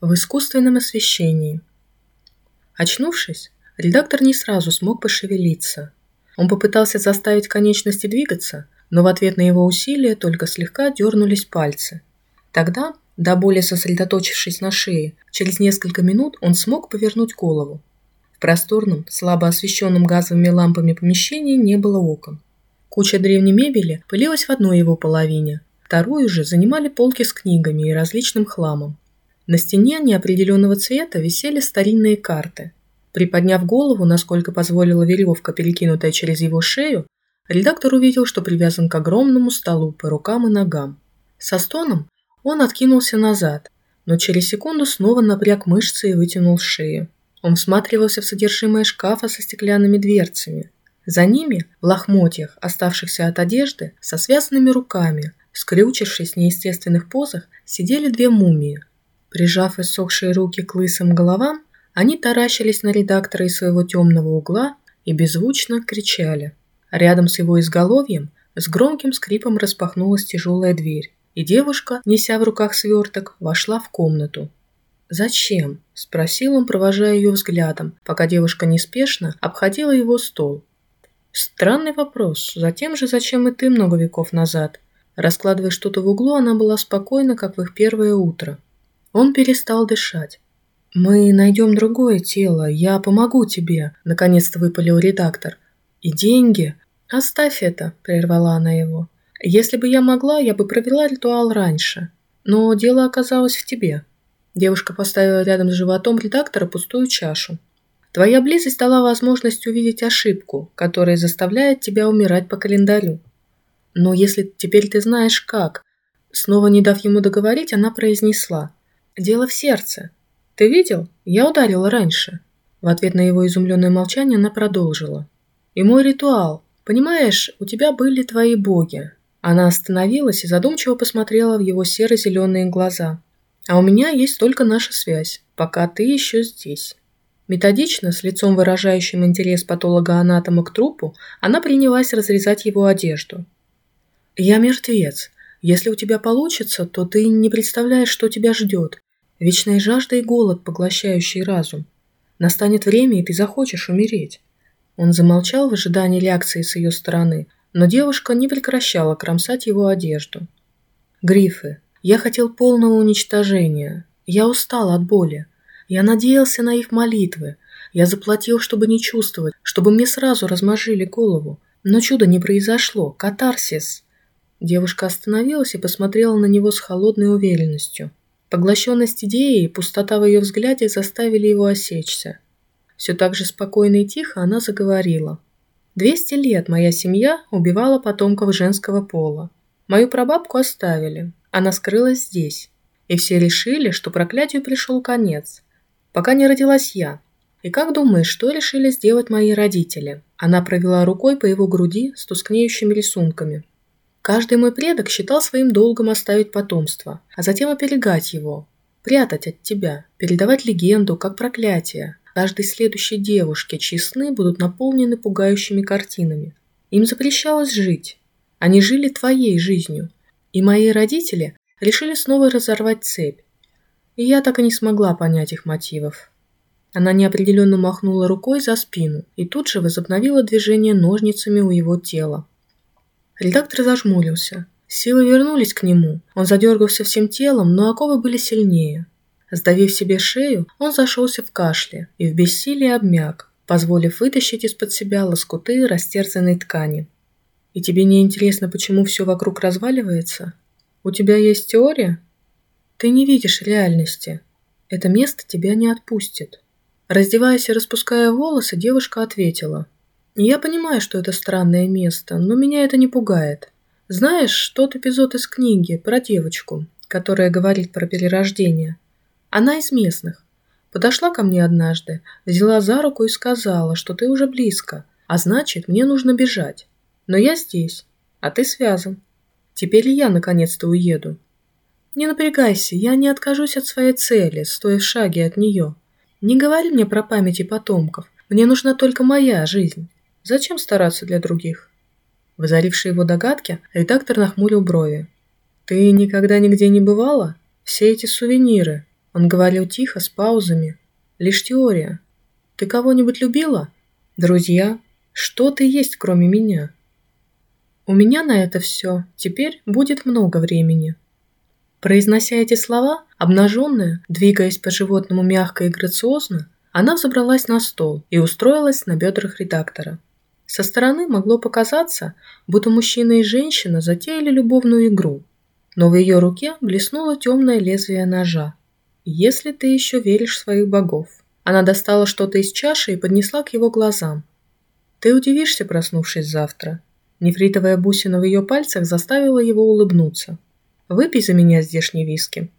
в искусственном освещении. Очнувшись, редактор не сразу смог пошевелиться. Он попытался заставить конечности двигаться, но в ответ на его усилия только слегка дернулись пальцы. Тогда, до боли сосредоточившись на шее, через несколько минут он смог повернуть голову. В просторном, слабо освещенном газовыми лампами помещении не было окон. Куча древней мебели пылилась в одной его половине, вторую же занимали полки с книгами и различным хламом. На стене неопределенного цвета висели старинные карты. Приподняв голову, насколько позволила веревка, перекинутая через его шею, редактор увидел, что привязан к огромному столу по рукам и ногам. Со стоном он откинулся назад, но через секунду снова напряг мышцы и вытянул шею. Он всматривался в содержимое шкафа со стеклянными дверцами. За ними, в лохмотьях, оставшихся от одежды, со связанными руками, скрючившись в неестественных позах, сидели две мумии. Прижав иссохшие руки к лысым головам, они таращились на редактора из своего темного угла и беззвучно кричали. Рядом с его изголовьем с громким скрипом распахнулась тяжелая дверь, и девушка, неся в руках сверток, вошла в комнату. «Зачем?» – спросил он, провожая ее взглядом, пока девушка неспешно обходила его стол. Странный вопрос. Затем же, зачем и ты много веков назад? Раскладывая что-то в углу, она была спокойна, как в их первое утро. Он перестал дышать. «Мы найдем другое тело, я помогу тебе», – наконец-то выпалил редактор. «И деньги?» «Оставь это», – прервала она его. «Если бы я могла, я бы провела ритуал раньше. Но дело оказалось в тебе». Девушка поставила рядом с животом редактора пустую чашу. Твоя близость дала возможность увидеть ошибку, которая заставляет тебя умирать по календарю. Но если теперь ты знаешь как, снова не дав ему договорить, она произнесла. Дело в сердце. Ты видел? Я ударила раньше. В ответ на его изумленное молчание она продолжила. И мой ритуал. Понимаешь, у тебя были твои боги. Она остановилась и задумчиво посмотрела в его серо-зеленые глаза. А у меня есть только наша связь, пока ты еще здесь. Методично, с лицом выражающим интерес патолога-анатома к трупу, она принялась разрезать его одежду. «Я мертвец. Если у тебя получится, то ты не представляешь, что тебя ждет. Вечная жажда и голод, поглощающий разум. Настанет время, и ты захочешь умереть». Он замолчал в ожидании реакции с ее стороны, но девушка не прекращала кромсать его одежду. «Грифы, я хотел полного уничтожения. Я устал от боли. Я надеялся на их молитвы. Я заплатил, чтобы не чувствовать, чтобы мне сразу размажили голову. Но чудо не произошло. Катарсис. Девушка остановилась и посмотрела на него с холодной уверенностью. Поглощенность идеей и пустота в ее взгляде заставили его осечься. Все так же спокойно и тихо она заговорила. «Двести лет моя семья убивала потомков женского пола. Мою прабабку оставили. Она скрылась здесь. И все решили, что проклятию пришел конец. Пока не родилась я. И как думаешь, что решили сделать мои родители? Она провела рукой по его груди с тускнеющими рисунками. Каждый мой предок считал своим долгом оставить потомство, а затем оберегать его, прятать от тебя, передавать легенду, как проклятие, каждой следующей девушке, чьи сны будут наполнены пугающими картинами. Им запрещалось жить. Они жили твоей жизнью, и мои родители решили снова разорвать цепь. И я так и не смогла понять их мотивов. Она неопределенно махнула рукой за спину и тут же возобновила движение ножницами у его тела. Редактор зажмурился. Силы вернулись к нему. Он задергался всем телом, но оковы были сильнее. Сдавив себе шею, он зашелся в кашле и в бессилии обмяк, позволив вытащить из-под себя лоскуты растерзанной ткани. И тебе не интересно, почему все вокруг разваливается? У тебя есть теория? Ты не видишь реальности. Это место тебя не отпустит. Раздеваясь и распуская волосы, девушка ответила. Я понимаю, что это странное место, но меня это не пугает. Знаешь, тот эпизод из книги про девочку, которая говорит про перерождение. Она из местных. Подошла ко мне однажды, взяла за руку и сказала, что ты уже близко, а значит, мне нужно бежать. Но я здесь, а ты связан. Теперь я наконец-то уеду. Не напрягайся, я не откажусь от своей цели, стоя в шаге от нее. Не говори мне про память и потомков. Мне нужна только моя жизнь. Зачем стараться для других? В его догадке редактор нахмурил брови. «Ты никогда нигде не бывала? Все эти сувениры. Он говорил тихо, с паузами. Лишь теория. Ты кого-нибудь любила? Друзья? Что ты есть, кроме меня? У меня на это все теперь будет много времени. Произнося эти слова, обнаженная, двигаясь по животному мягко и грациозно, она взобралась на стол и устроилась на бедрах редактора. Со стороны могло показаться, будто мужчина и женщина затеяли любовную игру, но в ее руке блеснуло темное лезвие ножа. «Если ты еще веришь в своих богов». Она достала что-то из чаши и поднесла к его глазам. «Ты удивишься, проснувшись завтра». Нефритовая бусина в ее пальцах заставила его улыбнуться. «Выпей за меня здешний виски».